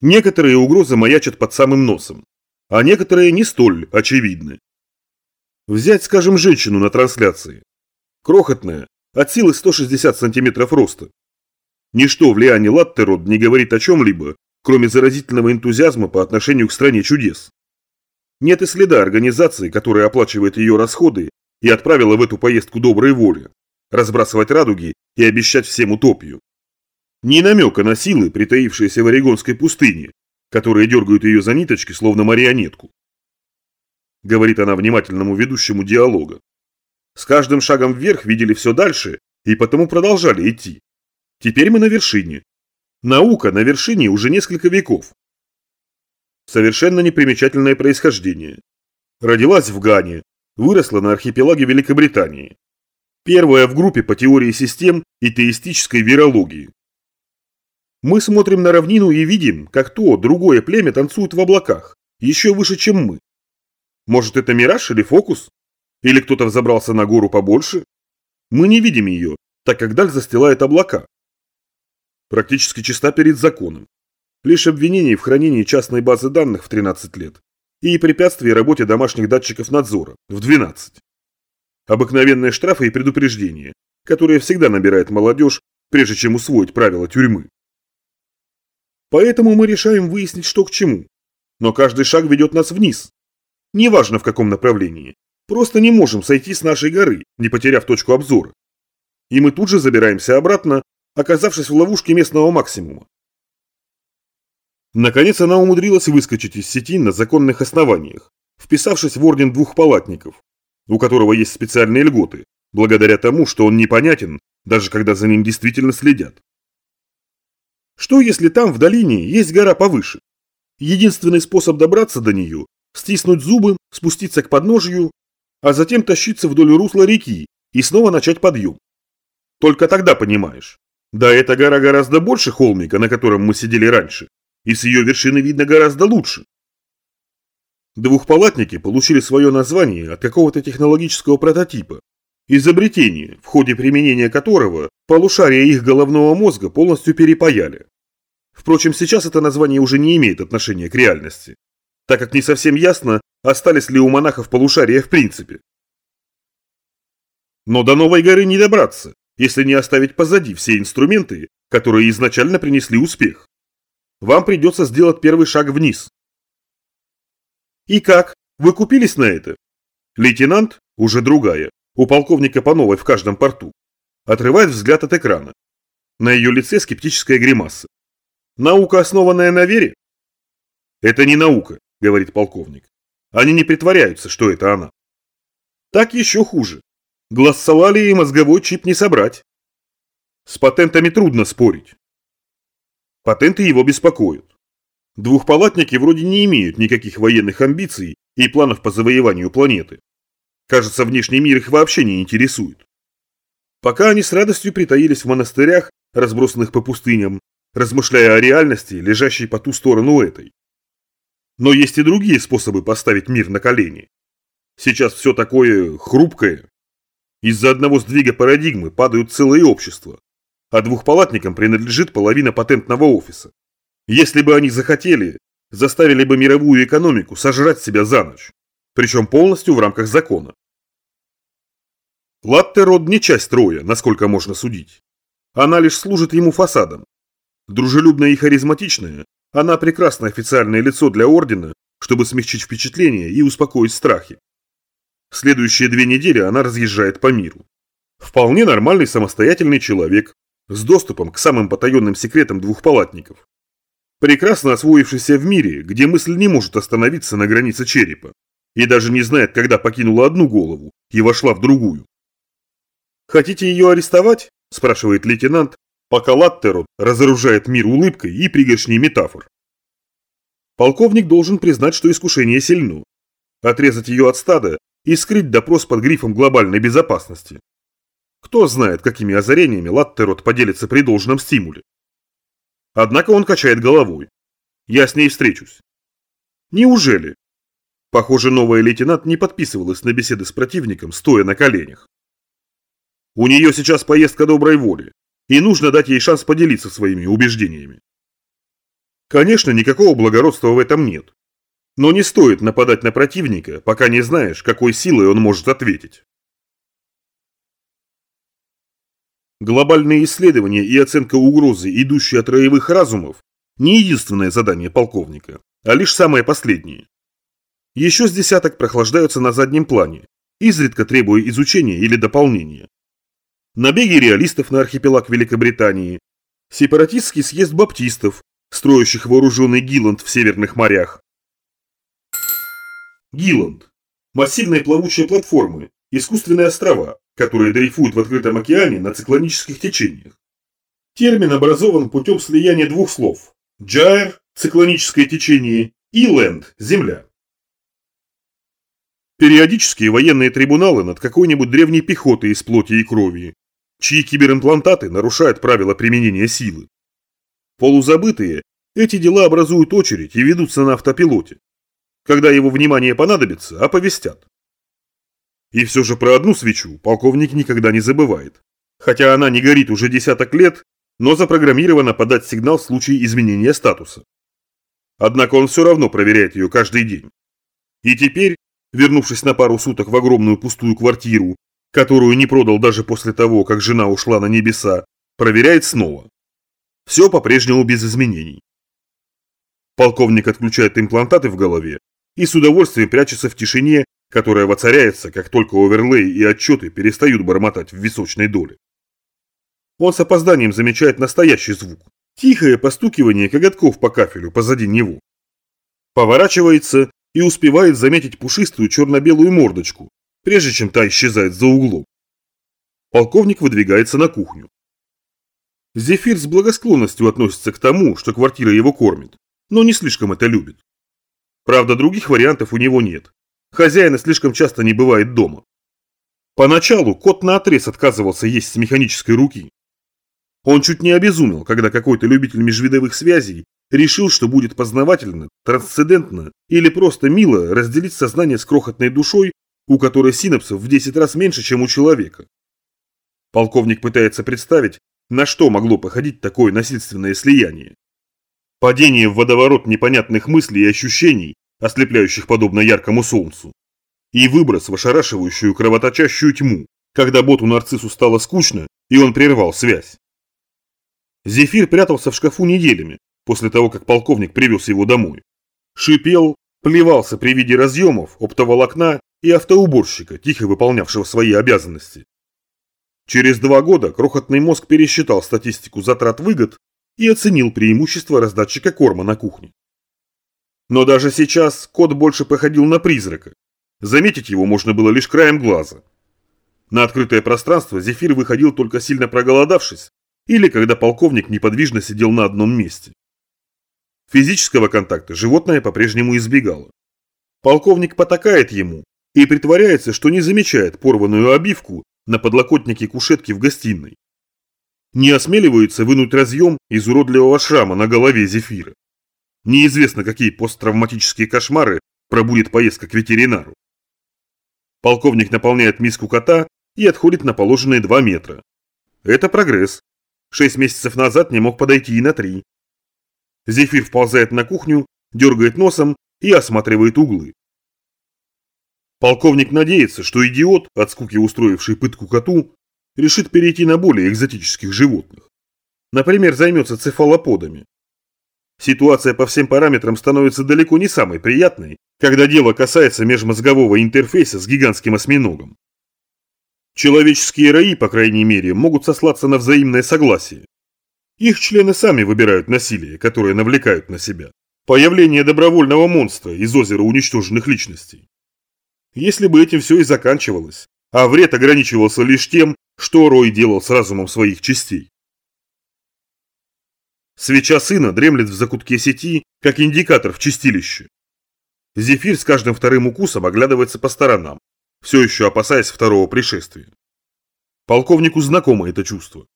Некоторые угрозы маячат под самым носом, а некоторые не столь очевидны. Взять, скажем, женщину на трансляции. Крохотная, от силы 160 сантиметров роста. Ничто в Лиане Латтерод не говорит о чем-либо, кроме заразительного энтузиазма по отношению к стране чудес. Нет и следа организации, которая оплачивает ее расходы и отправила в эту поездку доброй воли, разбрасывать радуги и обещать всем утопию. Ни намека на силы, притаившиеся в Орегонской пустыне, которые дергают ее за ниточки, словно марионетку. Говорит она внимательному ведущему диалога. С каждым шагом вверх видели все дальше и потому продолжали идти. Теперь мы на вершине. Наука на вершине уже несколько веков. Совершенно непримечательное происхождение. Родилась в Гане, выросла на архипелаге Великобритании. Первая в группе по теории систем и теистической вирологии. Мы смотрим на равнину и видим, как то, другое племя танцует в облаках, еще выше, чем мы. Может, это мираж или фокус? Или кто-то взобрался на гору побольше? Мы не видим ее, так как даль застилает облака. Практически чиста перед законом. Лишь обвинение в хранении частной базы данных в 13 лет и препятствие работе домашних датчиков надзора в 12. Обыкновенные штрафы и предупреждения, которые всегда набирает молодежь, прежде чем усвоить правила тюрьмы. Поэтому мы решаем выяснить, что к чему. Но каждый шаг ведет нас вниз. Неважно в каком направлении. Просто не можем сойти с нашей горы, не потеряв точку обзора. И мы тут же забираемся обратно, оказавшись в ловушке местного максимума. Наконец она умудрилась выскочить из сети на законных основаниях, вписавшись в орден двух палатников, у которого есть специальные льготы, благодаря тому, что он непонятен, даже когда за ним действительно следят. Что если там, в долине, есть гора повыше? Единственный способ добраться до нее – стиснуть зубы, спуститься к подножью, а затем тащиться вдоль русла реки и снова начать подъем. Только тогда понимаешь. Да, эта гора гораздо больше холмика, на котором мы сидели раньше, и с ее вершины видно гораздо лучше. Двухпалатники получили свое название от какого-то технологического прототипа, изобретение, в ходе применения которого полушария их головного мозга полностью перепаяли. Впрочем, сейчас это название уже не имеет отношения к реальности, так как не совсем ясно, остались ли у монахов полушария в принципе. Но до Новой горы не добраться, если не оставить позади все инструменты, которые изначально принесли успех. Вам придется сделать первый шаг вниз. И как? Вы купились на это? Лейтенант, уже другая, у полковника по новой в каждом порту, отрывает взгляд от экрана. На ее лице скептическая гримаса. Наука, основанная на вере? Это не наука, говорит полковник. Они не притворяются, что это она. Так еще хуже. Глассолалии и мозговой чип не собрать. С патентами трудно спорить. Патенты его беспокоят. Двухпалатники вроде не имеют никаких военных амбиций и планов по завоеванию планеты. Кажется, внешний мир их вообще не интересует. Пока они с радостью притаились в монастырях, разбросанных по пустыням, размышляя о реальности, лежащей по ту сторону этой. Но есть и другие способы поставить мир на колени. Сейчас все такое хрупкое. Из-за одного сдвига парадигмы падают целые общества, а двухпалатникам принадлежит половина патентного офиса. Если бы они захотели, заставили бы мировую экономику сожрать себя за ночь причем полностью в рамках закона. Латтерод не часть Троя, насколько можно судить. Она лишь служит ему фасадом. Дружелюбная и харизматичная, она прекрасное официальное лицо для Ордена, чтобы смягчить впечатление и успокоить страхи. В следующие две недели она разъезжает по миру. Вполне нормальный самостоятельный человек, с доступом к самым потаенным секретам двухпалатников. Прекрасно освоившийся в мире, где мысль не может остановиться на границе черепа и даже не знает, когда покинула одну голову и вошла в другую. «Хотите ее арестовать?» – спрашивает лейтенант, пока Латтерот разоружает мир улыбкой и пригоршней метафор. Полковник должен признать, что искушение сильно. Отрезать ее от стада и скрыть допрос под грифом глобальной безопасности. Кто знает, какими озарениями Латтерот поделится при должном стимуле. Однако он качает головой. Я с ней встречусь. Неужели? Похоже, новая лейтенант не подписывалась на беседы с противником, стоя на коленях. У нее сейчас поездка доброй воли, и нужно дать ей шанс поделиться своими убеждениями. Конечно, никакого благородства в этом нет. Но не стоит нападать на противника, пока не знаешь, какой силой он может ответить. Глобальные исследования и оценка угрозы, идущие от роевых разумов, не единственное задание полковника, а лишь самое последнее. Еще с десяток прохлаждаются на заднем плане, изредка требуя изучения или дополнения. Набеги реалистов на архипелаг Великобритании, сепаратистский съезд баптистов, строящих вооруженный Гиланд в северных морях. Гиланд – массивные плавучие платформы, искусственные острова, которые дрейфуют в открытом океане на циклонических течениях. Термин образован путем слияния двух слов – «джайр» – циклоническое течение и «ленд» – земля. Периодические военные трибуналы над какой-нибудь древней пехотой из плоти и крови, чьи киберимплантаты нарушают правила применения силы. Полузабытые, эти дела образуют очередь и ведутся на автопилоте. Когда его внимание понадобится, оповестят. И все же про одну свечу полковник никогда не забывает. Хотя она не горит уже десяток лет, но запрограммирована подать сигнал в случае изменения статуса. Однако он все равно проверяет ее каждый день. И теперь, вернувшись на пару суток в огромную пустую квартиру, которую не продал даже после того, как жена ушла на небеса, проверяет снова. Все по-прежнему без изменений. Полковник отключает имплантаты в голове и с удовольствием прячется в тишине которая воцаряется, как только оверлей и отчеты перестают бормотать в височной доле. Он с опозданием замечает настоящий звук. Тихое постукивание коготков по кафелю позади него. Поворачивается и успевает заметить пушистую черно-белую мордочку, прежде чем та исчезает за углом. Полковник выдвигается на кухню. Зефир с благосклонностью относится к тому, что квартира его кормит, но не слишком это любит. Правда, других вариантов у него нет, Хозяина слишком часто не бывает дома. Поначалу кот наотрез отказывался есть с механической руки. Он чуть не обезумел, когда какой-то любитель межвидовых связей решил, что будет познавательно, трансцендентно или просто мило разделить сознание с крохотной душой, у которой синапсов в 10 раз меньше, чем у человека. Полковник пытается представить, на что могло походить такое насильственное слияние. Падение в водоворот непонятных мыслей и ощущений, ослепляющих подобно яркому солнцу, и выброс в ошарашивающую кровоточащую тьму, когда боту нарциссу стало скучно, и он прервал связь. Зефир прятался в шкафу неделями, после того, как полковник привез его домой. Шипел, плевался при виде разъемов, оптоволокна и автоуборщика, тихо выполнявшего свои обязанности. Через два года крохотный мозг пересчитал статистику затрат выгод и оценил преимущество раздатчика корма на кухне. Но даже сейчас кот больше походил на призрака. Заметить его можно было лишь краем глаза. На открытое пространство Зефир выходил только сильно проголодавшись или когда полковник неподвижно сидел на одном месте. Физического контакта животное по-прежнему избегало. Полковник потакает ему и притворяется, что не замечает порванную обивку на подлокотнике кушетки в гостиной. Не осмеливается вынуть разъем из уродливого шрама на голове Зефира. Неизвестно, какие посттравматические кошмары пробудет поездка к ветеринару. Полковник наполняет миску кота и отходит на положенные 2 метра. Это прогресс. Шесть месяцев назад не мог подойти и на три. Зефир вползает на кухню, дергает носом и осматривает углы. Полковник надеется, что идиот, от скуки устроивший пытку коту, решит перейти на более экзотических животных. Например, займется цефалоподами. Ситуация по всем параметрам становится далеко не самой приятной, когда дело касается межмозгового интерфейса с гигантским осьминогом. Человеческие раи, по крайней мере, могут сослаться на взаимное согласие. Их члены сами выбирают насилие, которое навлекают на себя. Появление добровольного монстра из озера уничтоженных личностей. Если бы этим все и заканчивалось, а вред ограничивался лишь тем, что Рой делал с разумом своих частей. Свеча сына дремлет в закутке сети, как индикатор в чистилище. Зефир с каждым вторым укусом оглядывается по сторонам, все еще опасаясь второго пришествия. Полковнику знакомо это чувство.